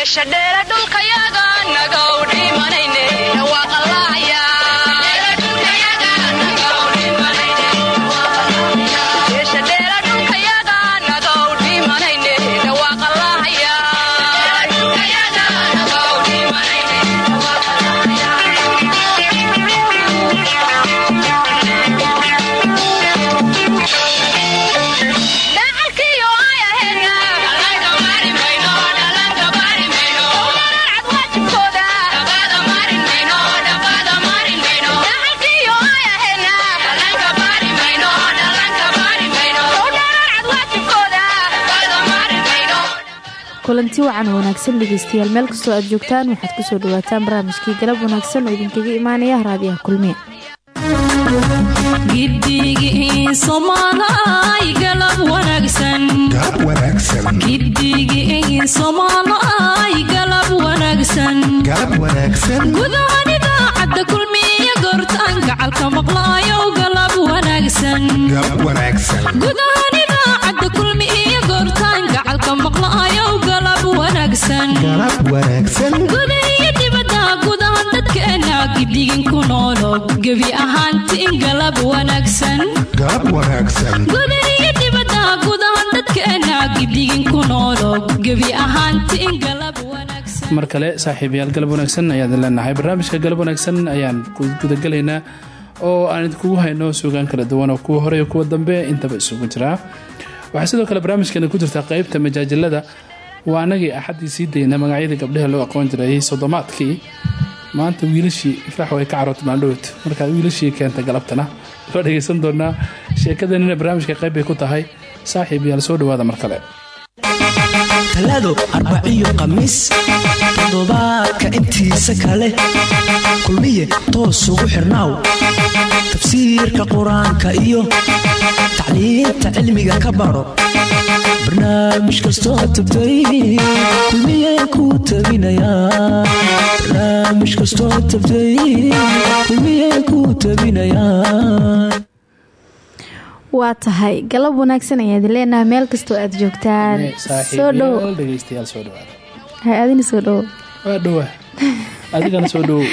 meesha dheere dhulkaya kulanti wacan wanaagsan dhegeystayaal meel kastoo aad joogtaan waxaad ku soo dhawaataan barnaamijkii galab wanaagsan oo idinkaga imaanaya raadiyaha kulmiya gudahan idaacadda kulmiya goortaan gacalka maqlaayo galab wanaagsan. Gudaiyo dibada gudahan dadkeena gidigin ku noolo. Gebi ahaantiin galab wanaagsangudayo dibada gudahan dadkeena gidigin ku noolo. Gebi ahaantiin galab wanaagsan. Mar kale saaxiibayaal galab wanaagsan ayaad leenahay. Barnaamijka galab wanaagsan ayaan gudagelaynaa oo aan idinkugu hayno suugaan kala duwan oo kuwa hore iyo kuwa dambe intaba isugu jiraa waxaa sidoo kale barnaamijkeena ku jirta qeybta majaajilada. Waa anagii axaddii sii dayna magacyadii gabdhaha loo aqoon jiray sodomaadkii maanta wiilashii ifraax way ka caroota maaldhowt markaad wiilashii keenta galabtana waa dhegeysan doonaa sheekadanina barnaamijka qayb bay ku tahay. Saaxiib yaal soo dhawaada mar kale. Talaado arbaciyo khamiis toddobaadka intiisa kale. Kulmiye toos ugu xirnaaw tafsiirka qur'aanka iyo tacliinta cilmiga ka baro. Barnaamij kastoo tabtay kulmiye ku tabinayabarnaamij kastoo tabtay kulmiye ku tabinayaa waa tahay galab wanaagsan ayaad leenaha meel kastoo aad joogtaan. Soo dhow. dhegeystayaal soo dhawaada hay adina soo dhowo waa dhowa adigana soo dhowow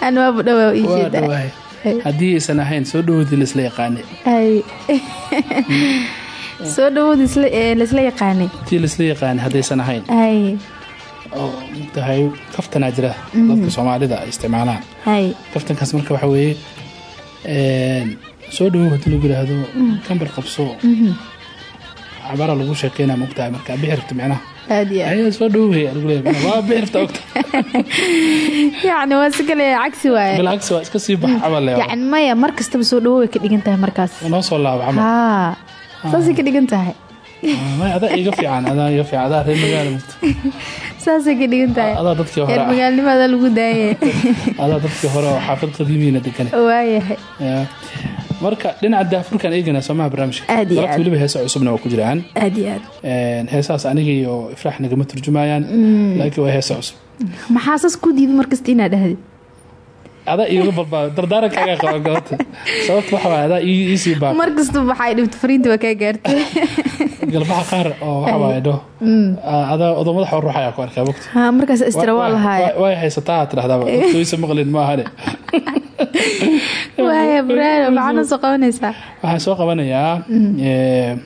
an waaba dhowaa ii jeeda haddii aysan ahayn soo dhawoodii laisla yaqaane hay soo dhawood laisla yaqaanay. Tii laisla yaqaane haddaysan ahayn. Hay oo tahay kaftanaa jira. Dadka soomaalida ay isticmaalaan. Kaftankaas marka waxa weeye soo dhawow haddii lagu yidhaahdo kambar qabso. Cabara lagu sheekeynaa maogtahay marka bixirta micnaha soo leeyahay. Waa si kale cagsi waaye. Bilcagsi waa iska sii bax camal le yacni maya mar kastaba soo dhawow way ka dhigan tahay markaas. Noo soo laabo camal. Haa saasay ka dhigan tahay. Saasay ka dhigan tahay. Reer hore magaalnimada lagu degane waayahay. Ya. Marka dhinaca daafurkan eegana soomaha barnaamijka. Weliba heesa cusubna waa ku jiraan. Heesaas aniga iyo ifraax nagama turjumayaan laakiin waa heesa cusub. Maxaa saas ku diiday markasta inaad dhahdid adaa iiga balbaa dardaarankaaga qaba galabta sababta waxa waay adaa ii- iisii baa mar kastaba waxay dhibto fariinta waa kaa gaartay. Galbaha qaar oo waxa waaye dho adaa odo madaxa ruux ayaa ku arkaa mogta haa markaas istira waa lahaaya way haysataa aad tidhahdaaba waysa maqlin maahane waxaan soo qabanayaa ee,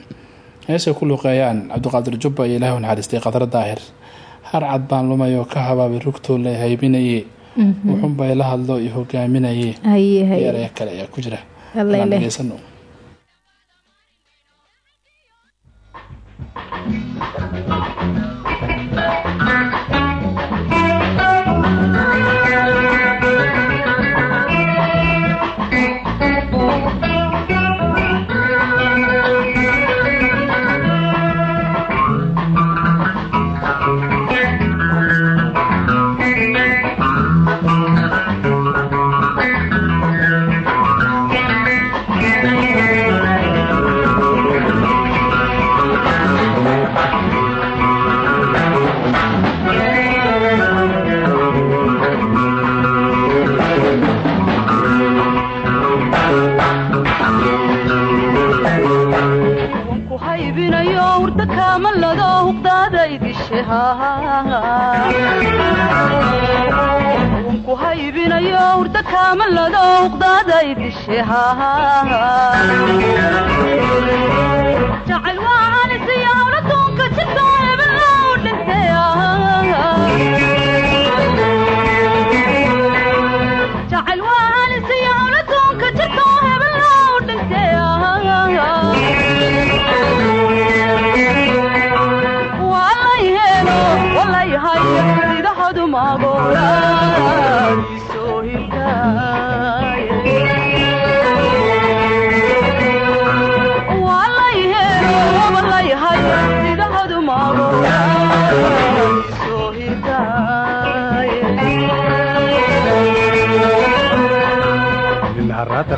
heesay ku luuqeeyaan cabdiqaadir jubba iyo ilaahi u naxariistay qadar daahir. Har cad baan lumayoo ka habaabay rugtoo la haybinaye wuxunbay la hadlo iyo hogaaminaye haye iyo haye eraya kale ayaa ku jira ku haybinayo hurda kaamalado uqdaaday dishe jacayl waa halisiyo hawladuunka jidoo hebelou dhintay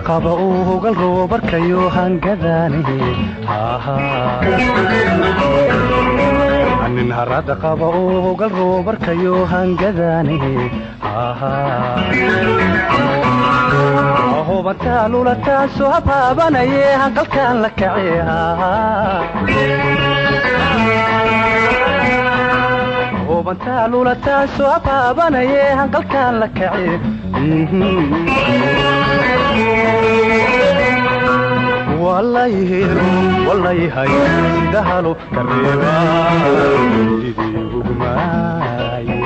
qaba uu hogal roobarkayo hangadaane nin harada qaba uu hogal roobarkayo hangadaane hubantaa lulataasoo habaabanaye hanqalkaan la kace. Hubantaa lulataasoo habaabanaye hanqalkaan la kace walayhay sida halo kareeba lidii hugmaaye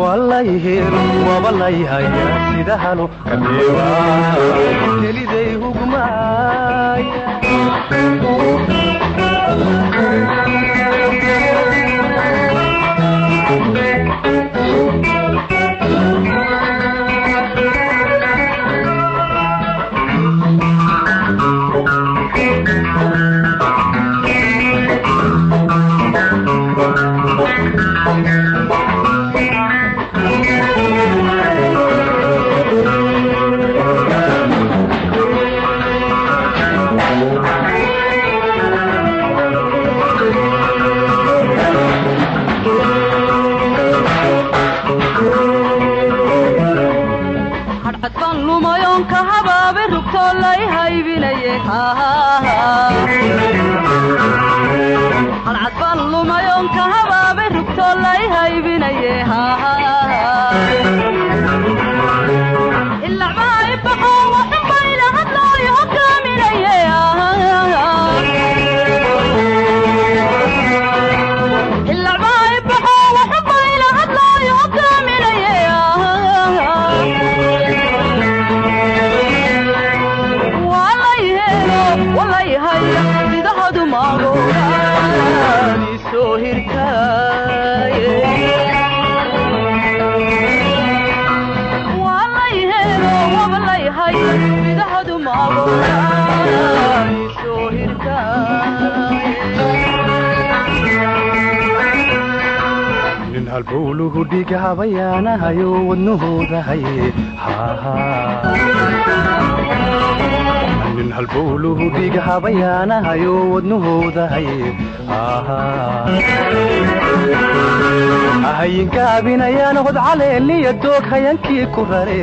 walayhelo wabalayhay sida rugtoo lay haybinaye hadhcad baan lumayoon ka habaabe rugtoo lay haybinaye halbowluhu dhiga habayaanahayo wadnahooda haye nin halbowluhu dhiga habayaanahayo wadnahooda haye ahayinkaabinayaan hod caleeliya doog hayankii ku rare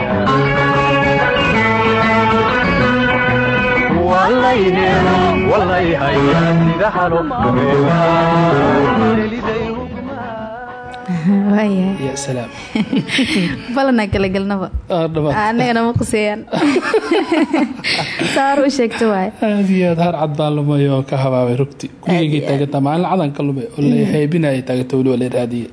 Ah, dhamaad. anagana ma quseeyaan saar u sheegto waay. Aad iyo aad har cad baan lumay oo ka habaabay rugti. Gurigeygii taaganta maalin cadan ka lumay oo la heybinaya taaganta weli waa la raadiyey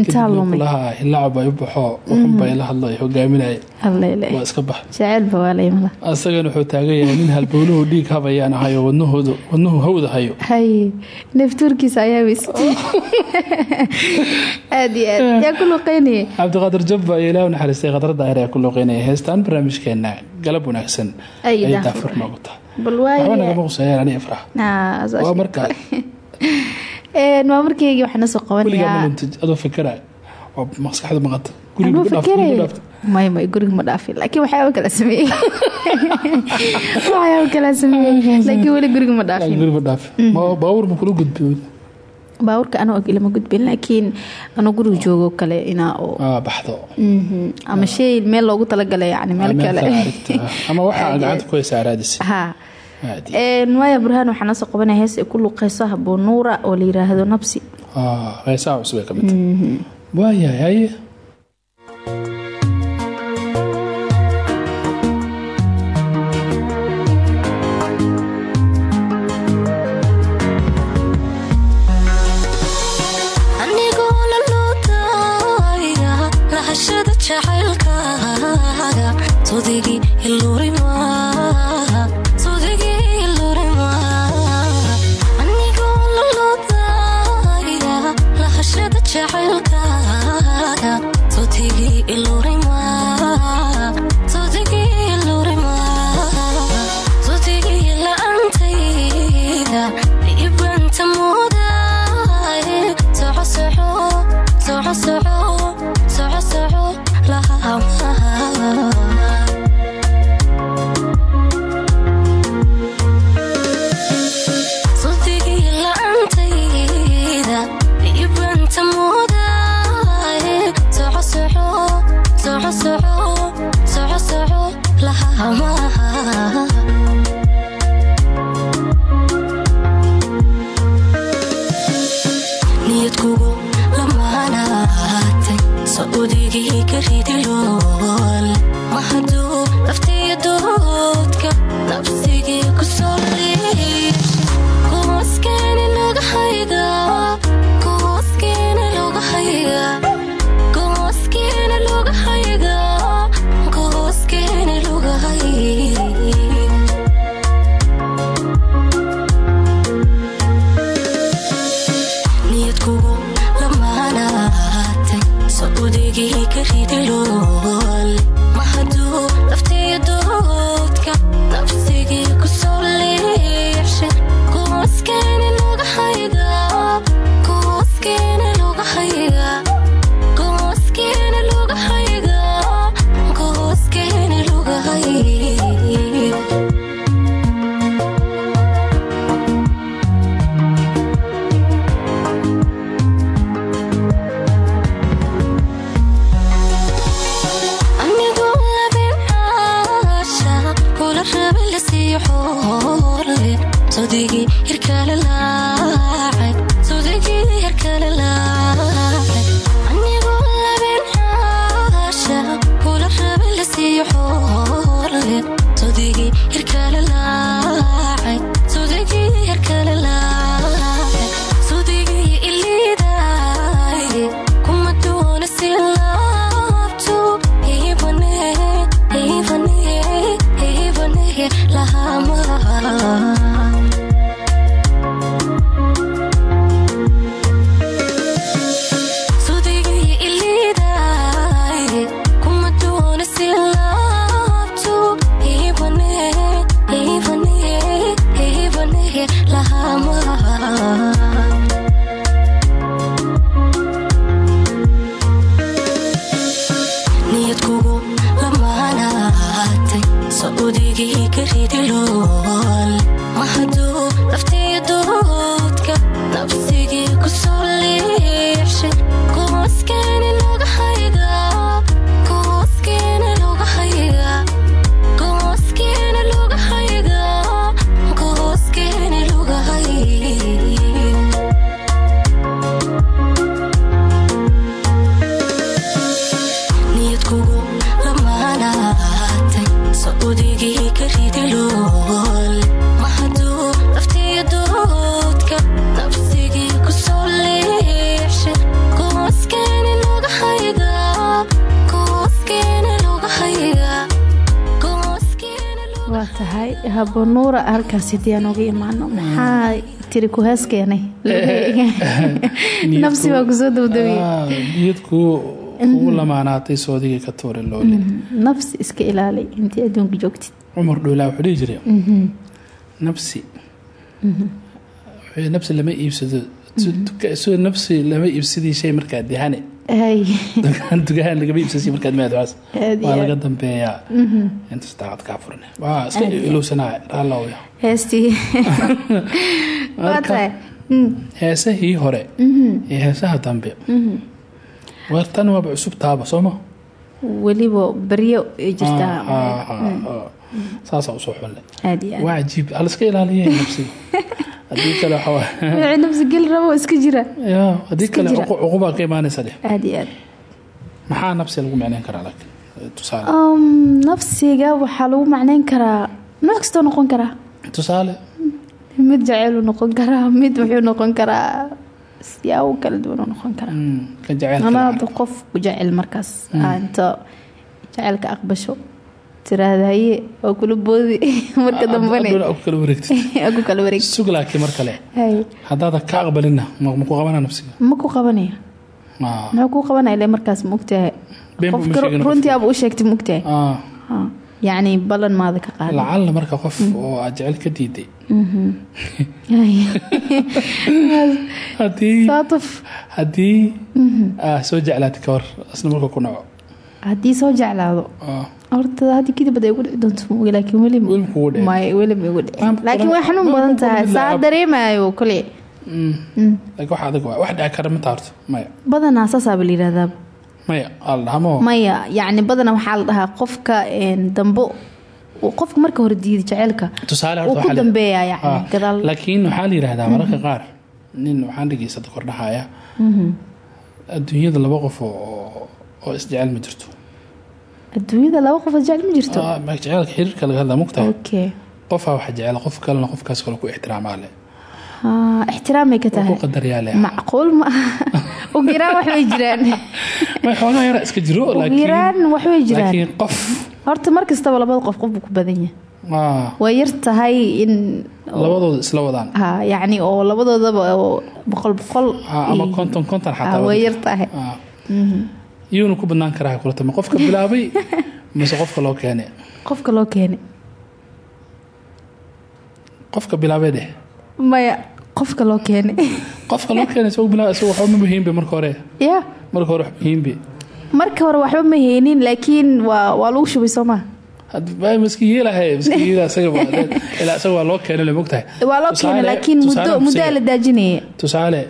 intaa lumay lahaa hilacab ay u baxoo wuxunba ila hadlo ay hogaaminaya allele waa iska bax. Jaceylba waa laymala asagana wuxuu taagan yahay nin halbowluhu dhiig habayaan hayo wadnahoodu wadnuhu hawda hayo. Haye neeftuurkiisa ayaa weysatay. Aad iyo aad. Yaa ku luqeynayay cabdiqaadir jabba iyo ilaah naxariistay khadradda ayaa ku looqeynaya heestaan barnaamijkeena galab wanaagsan. Ay ay daafur. noogu tahay. Waxba nagama quseeyaan ani ifrax waa markaa waa markeygii waxaan soo weligaa qabanayaa maluntid adoo fikiraya oo maskaxda maqanta guriga anuu ku dhaaf guriga ku fikirayo dhaafta. May may guriga ma dhaafin laakiin waxyaaba kala sameeyey. Waxyaaba kala sameeyey. Laakiin weli guriga ma dhaafin guriga ma dhaaf Ma- baabuur ma kula gudbi baabuurka anoo ilama gudbin laakiin anoo guriga joogo kale inaa oo aa baxdo. Mhm. ama shay meel loogu talagalay yani meel Meel kale. ama waxaa gacanta ku haysaa raadis waaya burhaan waxaa noo soo qabanaya hees ay ku luqeyso habuunuura oo la yiraahdo nabsi. Heesaha cusub ay ka mid tahay waayahay haye sodigi hirkala laacay anigoo labin caasha kula rabay la sii xoorle sodigii hirkala tahay habuunuura halkaasi diyaan uga imaano. Maxaa tiri ku hees keenay? Nafsi baa ku soo dawdawiyey Ah, niyadku kugu lamaanaatay soodigii ka tuurin loole. Nafsi iska ilaali intii adduunka joogtid. Cumar dhuulaa wuxuu dhihi jiray nafsi. Wuxuu nafsi lama iibsado. Nafsi lama iibsadii shay markaad dihane dugaan lagama iibsasi markaad maadwaas Aad iyo waa laga dambeeyaa intaas daaqad kaa furan waa iska ilowsanaa raallawya heestii Marka- Mm, heesahii hore iyo heesaha dambe. War tan waaba cusub taaba sooma weliba beryo ay jirtaa saasaa u soo xulle waa cajiib haliska ilaaliya nafsiga haddii kale Iska kale cuqubaa ka imaanaysa aad maxaa nafsi lagu micnayn karaa laakiin tusaale? Um, nafsiga waxaa lagu macneyn karaa nooc kastoo noqon karaa. Tusaale. Mid jaceyluu noqon karaa mid wuxuu noqon karaa siyaabo kala duwan uu noqon karaa. Mm, lacag. hadda qof ku jecel markaas aa inta jaceylka aqbasho tiraahdaye waa kula boodi. Marka laakiin mar kale. Hay. Haddaada ka aqbalinna ma ma ku qabana nafsiga? Ma ku qabanaya? Muxuu ku qabanaya ile markaas ma ogtahay? Been buu ma qofka runtii aaba u sheegtay ma ogtahay? Ah, Ha, yacni ballan maada ka qaada lacalla marka qof oo aad jecel ka diiday. Haddii saatuf haddii aa soo jeclaatay ka hor isna marka ku naco. Haddii soo jeclaado horta haddii kadib ay ugu dhici doonto ma ogi laakiin weli ma- weli ma igu Maamka laakiin xanuun maamka badan tahay saa dareemayo kole. Wax waa dhici kara ma taarto maya badanaa saasaaba la maya aldhamo maya yacni badanaa waxaa la dhahaa qofka dambo. Qofka marka hore diiday jaceylka tusaale uu ku dambeeyaa yacni Ah, gadaal. laakiin waxaa la yidhahdaa mararka qaar nin waxaan dhegeysta kordhahaya. Adduunyada laba qof oo oo isjecel ma jirto adduunyada laba qof jecel ma jirto? Ah, ma jecelka xiriirka laga hadla mugtahay okay qofaa wax jecel qof kalena qofkaas kale ku ixtiraamaa le Ah, ixtiraamay ka tahay. Le macquul ma ugu yaraan wax way jiraan. Xoogaa yara iska jiro ugu laakiin yaraan wax way jiraan. laakiin qof horta mar kastaba labada qof qof buu ku badan yahay. Ah, way yar tahay in labadooda isla wadaan. Ha yacni oo labadoodaba oo boqol boqol Ah, ama konton konton Ah, xataa way yar tahay. Ah. Iyuuna ku badnaan karaa kulata ma qofka bilaabay mise qofka loo keenay? Qofka loo keenay. Qofka bilaabay dheh maya qofka loo keenay. Qofka loo keenay isagoo bilaabay isagoo waxba ma muhiimbe marka hore. Ya marka hore wax muhiimbe marka hore waxba ma haynin laakiin waa waa lagu shubay soo maa maski yeelahay maski yeela isaga ilaa isaga waa loo keenay le mogtahay waa loo keenay laakiin muddo kusiiya. la daajinaya tusaale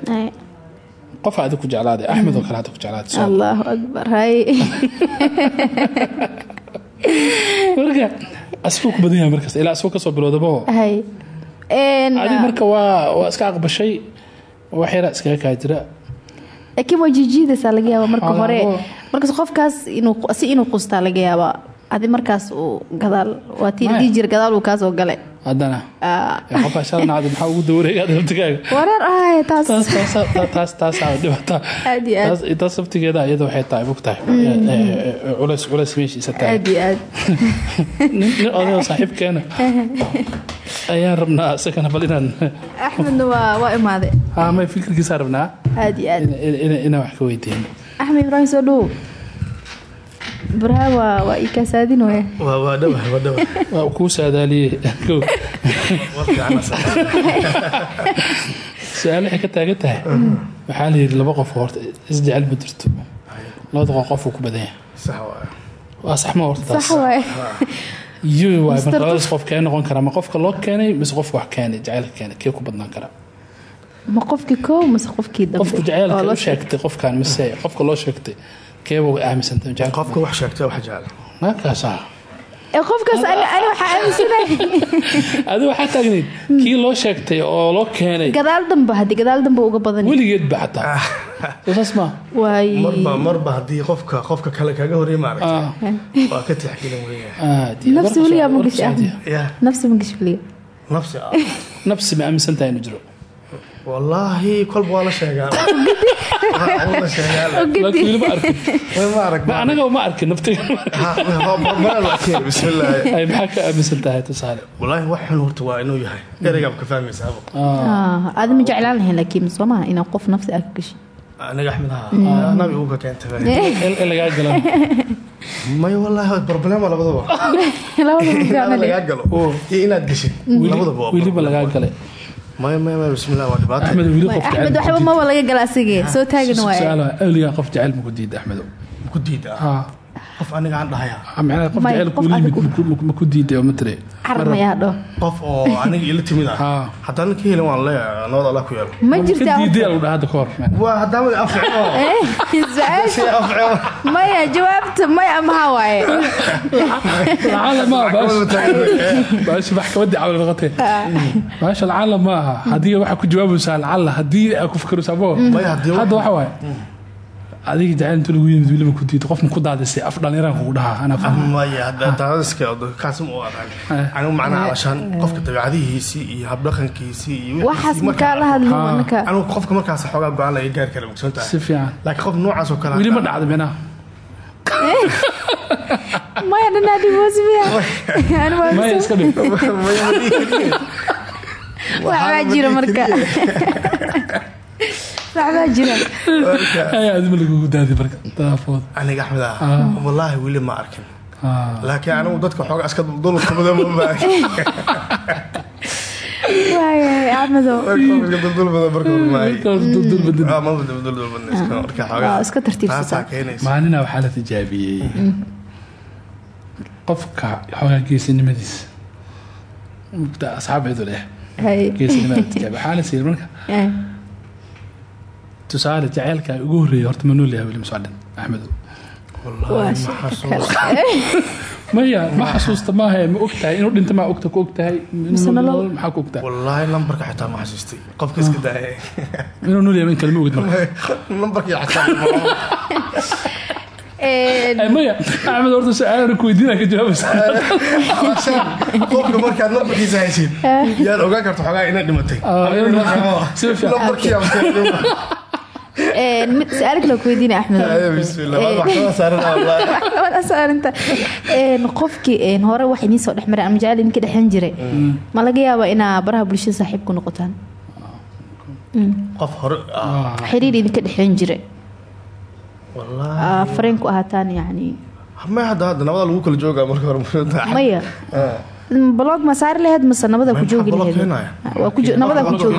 qof aadi ku jeclaaday axmed oo kale hadda ku jeclaaday tusaale. allahu akbar hay. Marka asigoo ku badan yahay markasta ilaa asagoo ka soo Een, adi marka waa waa iska aqbashay wax yaraa iskaga kaa jira. Laakiin waa jijiidaysaa laga yaaba marka hore. Markaas qofkaas inuu si inuu qustaa laga adi markaas uu gadaal waa tii la dhihi jira gadaal uu kaasoo galay. Haddana. Ah, ee qofaa shalay nacdi maxaa ugu dawareegaa daltigaaga wareer ahay taas. Taas taas taas taasaa aad. taas taas sabtigeeda iyada waxay tahay bog tahay. Culays culays meeshiisa tahay. Nin odayoo saaxiibkeena ayaan rabnaa isagana bal inaan axmedna waa waa imaaday. Haa may fikirkiisaa rabnaa? Aad iyo aad. In- in- in- inaan wax ka weydiino axmed ibraahim soo dhow baraha waa waa ii kaasaadinoya waa waa dhawa waa waa kuu war fiican asa su'aal waxay ka taagan tahay. Waxaa la yidhi laba qof horta isjecel ma jirto. Labada qof qofuu ku badan yahay. Sax waa waa sax ma horta taas. Sax waaye iyo waay. Marka labadaas qof kee noqon kara ma qofka loo keenay mise qofka wax keenay jacaylka keenay kee ku badnaan kara ma qofkii koow mase qofkii dambe? Qofku jacaylka loo u sheegtay qofkan mise qofka loo sheegtay qofka wax sheegtay wax jecel adi waxaa taagnayd kii loo sheegtay oo loo keenay. Gadaal dambe haddii gadaal dambe uga badan weligeed ba xataa soo saas ma. Waay. Marba marba haddii qofka qofka kale kaga horey maaragta Ah, waa ka tixgelin weya aad iyo- nafsi warka weligaa soo- ma warka gashi soo ahmed. Hadiya. ya nafsi ma gashi weliga nafsi ah. Nafsi ma aaminsan tahay inuu jiro wallaahi kolba waa la sheegaa. Waa la sheegaa. Laakiin weli ma arkin. Way ma arag ma anaga ma arkin naftiga marmara la keen bismillaahi. Ay maxaa ka aaminsan tahay tusaale? Wallaahi wax xun horta waa inuu yahay. Ereygaab ka fahmaysaaba Ah, aadi ma jeclaan lahayn laakiin soo maha inaa qof nafsi ah ka gashi maya wallaahi problema labadaba. Lagaa galo. Iyo inaad geshid labadaba weliba lagaa galay maba laga gala asige soo taagin waaye. awligaa qof jecel maku diida axmedo ku diida ha qof aniga aan dhahaya macnaha qof May, jecel qof weli adigu- maku diiday oo aniga ila timid ah. Ah. haddaan ka helin waan leeyahay nabad allah ku yeelo ma jirta ka diiday lagu dhaha hadda ka hor waa haddaama afcino su'aasha afcino maya jawaabta maya maha waaye? Maxkamadii cawl noqotee. Baasha lacala ma aha. Haddii waxaa ku jawaabaysaa lacala haddii aa ku fikiraysaa haddii- hadda waxa waaye adiga jacayl inta lagu yimid weliba ku diido qofma ku daadisay af dhallinyaraan kugu dhahaa anaa fahmay maya hadda daadadska kaasma u aqaan Eh. anigu macnaha alashaan qofka dabeecadihiisii iyo habdhaqankiisii iyo wixiisii waxaas markaa- makaa la hadlin Ah. qofka markaas xoogaa go'aan laga gaari kara mugsan tahay si fiican. laakiin qof noocaas oo kale weli ma dhacda maya ani waa maya. Iska dhig. Waxbaa jira marka aniga axmed ah wallaahi weli ma arkin. Ah. laakiin anigu dadka xoogaa iska duldulka badan ma baahi waayahay axmedo. Iska duldul badan marka hore maahi Markaas dul badin. Ah, waxaa la tijaabiyey. Qofka xoogaa geesinimadiisa asxaabeedu leh. Hay geesinimada la tijaabiya waxaa la siiyey marka Eh, tusaale jaceylka ugu horreeya horta ma nool yahay weli masocdin axmedo maya ma xasuusta maaha ma ogtahay inuu dhinta maa ogta ku ogtahay? Maxaa ku ogtahay wallaahi lambarka xitaa ma xasuustay. Qofka iska daaya inuu nool yahay in kale ma ogid marka lambarkii xitaa Eh, Eh, maya axmed horta su'aalana ku weydiinaa ka jawaabaysa qofka markaad lambarkiisa haysid yaad ogaan karta xoogaa inaad dhimatay Ah, inuu- si fiican. lambarkii eh, mid su'aal kale ku weydiina een qofkii hore wax idiin soo dhexmaray ama jacayl idinka dhexan jiray ma laga yaabaa inaa baraha bulshada saaxiib ku noqotaan qof hore xiriir idinka dhexan jiray fareen ku ahaataan yacni ma hadda hadda nabada lagu kala joogaa marka hore maya blog ma saari lahayd mase nabada ku joogi lahayd waa ku jo- nabada ku joogi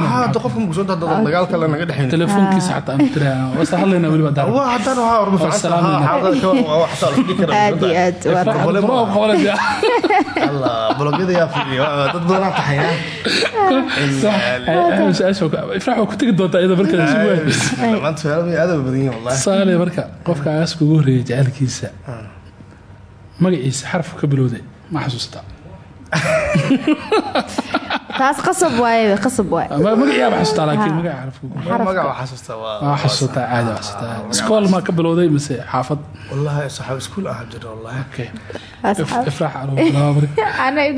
marka qofka aas kugu horreeyay jacaylkiisa magaciisa xaraf ka bilowday ma xasuustaa taas qasab waaye qasab waaye Ma- magaciyaa ma xasuustaa laakiin magaca waa waa waa caadi waa xasuustaa iskool maa ka bilowday mise xaafad? Wallahi saxaab iskuul ah jira wallahi okay. Ifraax marka. Ana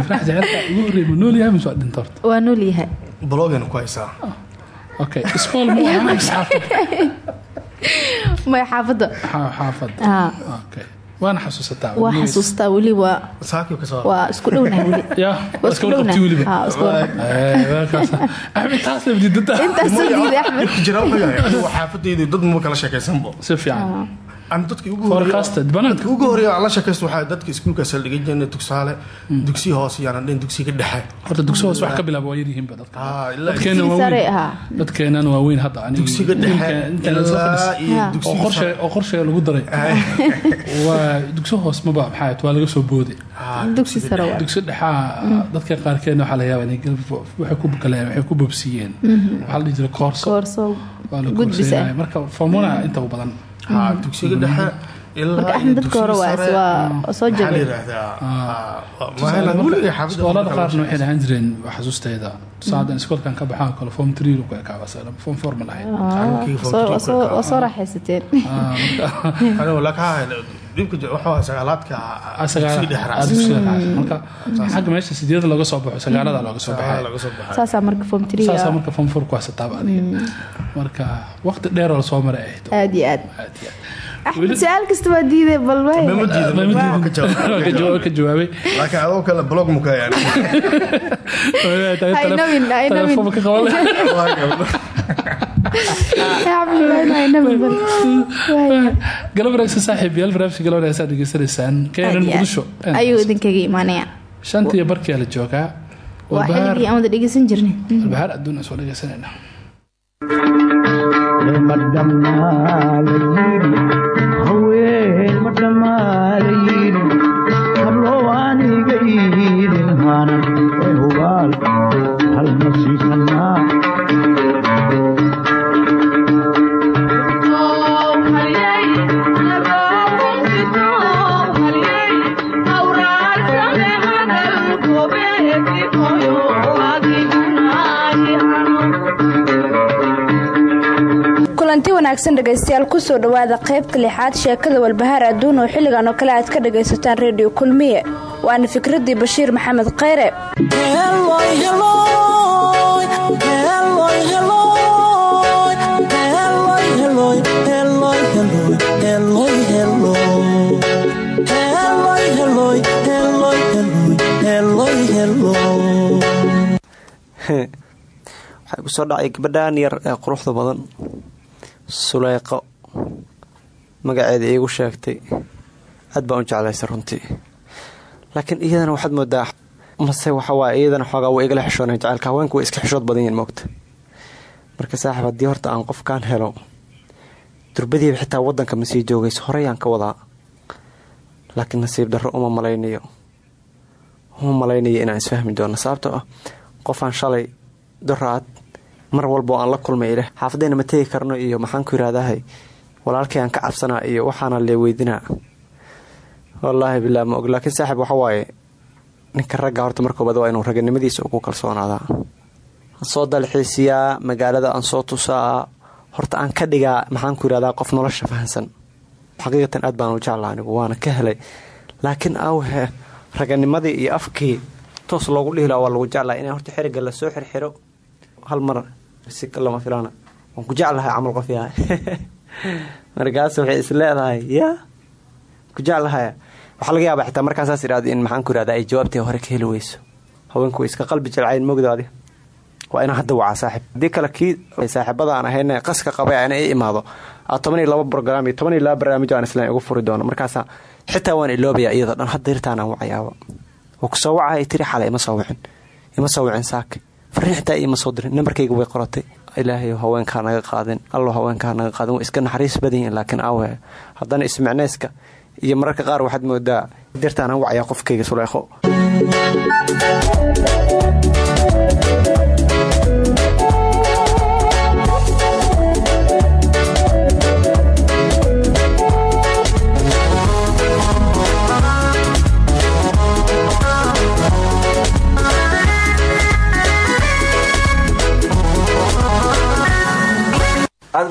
ifraax jacaylka ugu horreeyay ma nool yahay mise waa dhinta horta? Waa nool yahay. Blogana ku haysaa. Okay. Iskool ahaa mise xaafad. Maya xaafadda. Xa- xaafad. Aa okay waa xasuustaa weli waa saakio ka soo waa isku dhownahay jira ugu aan la sheekaysto waxaa dadka iskuulka saldhigay jirnay dugsaale. Dugsi hoose yaanan dhin dugsiga dhexe horta dugsi hoos wax ka bilaaba waa yaryihiinba Ah, ilaa dadkeena waa weyn. ahaa. Dadkeenana waa weyn hadda aniga dugsiga dhexe Ah. oo qorshe lagu daray. Waa dugsi hoos maba maxaa waa laga soo booday. Dugsi sare waa. Dugsi dhexaa dadka qaarkeedna waxaa laga yaabaa inay waxay ku galeen waxay ku bobsiiyeen waxaa la dhihi jiray koorso waa koorseynaya marka formuna inta u badan ha dugsiga dhexe ilaa marka axmed dadka hore waa waa soo maxaa la jabay. yidhaahdaa mahayna weliga xaafadda iskoolada qaarna waxay dhahaan jireen waa xasuustayda tusaadan iskoolkan ka baxaan kale form three ku ekaaba form four ma soo soo oo soo raaxaysateen Ah, Ah, marka xagga meesha sideeda looga soo baxo sagaalada looga soo Ah, baxay laga soo baxay. Saasaa marka form three saasaa marka form four ku adiga marka waqti dheer oo soo maray ahayd. Aad iyo aad. Aad iyo aad. Axmed su'aal kasta waa diiday bal waay Ma diidan, Ma- ma waa ka diidan. jawaab. Waa ka jawaab- ka jawaabay. Laakiin adoo kale blog muka galab wanaagsan saaxiib yaal barnaamijka galab wanaagsan aad degeysanaysaan keenan muqdisho ayuu idinkaga imaanaya shantiyo barkiyaa la joogaa waa xilligii aan wada dhegeysan jirnay. Walbahaar adduun aan soo dhegeysanayna haween ma wanaagsan dhegaystayaal ku soo dhowaada qaybta lixaad sheekada walbahaar adduun oo xilligan oo kale aad ka dhagaysataan reediyo kulmiye waana fikradii bashiir maxamed khayre waxaa igu soo dhacay gabadhan yar ee quruxda badan suleyqo magaceeda iigu sheegtay aad baan u jeclaysay runtii laakiin iyadana waxaad moodaa mase waxawaaye iyadana xoogaa way igala xishooneen jacaylka haweenku way iska xishood badan yihiin moogta marka saaxiib haddii horta aan qofkaan helo durbadiiba xitaa wadanka ma sii joogayso horeyaan ka wadaa. Laakiin nasiib darro uma malaynayo. Uma malaynayo inaan isfahmi doono sababtoo ah qofaan shalay doraad mar walboo aan la kulmay ileh xaafadeyna ma tegi karno iyo maxaan ku yiraahdahay? Walaalkay aan ka cabsanaa iyo waxaana lee weydinaa. Wallaahi bilaa ma og. Laakiin saaxiib waxa waaye ninka ragga horta markoobad waa inuu raganimadiisa ugu kalsoonaadaa. Soo dalxiisiyaa magaalada aan soo tusaa horta aan ka dhigaa maxaan ku yirahdaa qof nolosha fahansan. Xaqiiqatan aad baan u jeclaa anigu waana ka helay. Laakiin awhe raganimadii iyo afkii toos loogu dhihi laha waa lagu jeclaa. Inay horta xeriga la soo xirxiro hal mar si lama filana waan ku jeclahay camal qof yahay markaas waxay is yaa ku jeclahay. Waxaa laga yaabaa xitaa markaasaas idhahdo in maxaan ku irahda ay jawaabtii hore ka heli weyso. Iska qalbi jilcayn mogdaadi waa inaan hadda wacaa saaxiib haddii kale kii aan ahayn qaska qabay ana i imaado. Toban iyo laba brograam iyo toban iyo laba barnaamij aan islan ugu furi doono. Markaasa xitaa waan iloobaya iyadoo dhan. Hadda irtaanaan wacayaaba wuu ku soo wacay tiri xalay ima soo wicin. Ima soo wicin saake fariin xitaa iima soo dirin. Nambarkayga way qoratay. Ilaahay haweenkaa naga qaadin. Allo haweenkaa naga qaadin. Iska naxariis badan yihiin laakiin awe haddana ismicneyska iyo mararka qaar waxaad moodaa dirtaanaan wacayaa qofkayga suleekho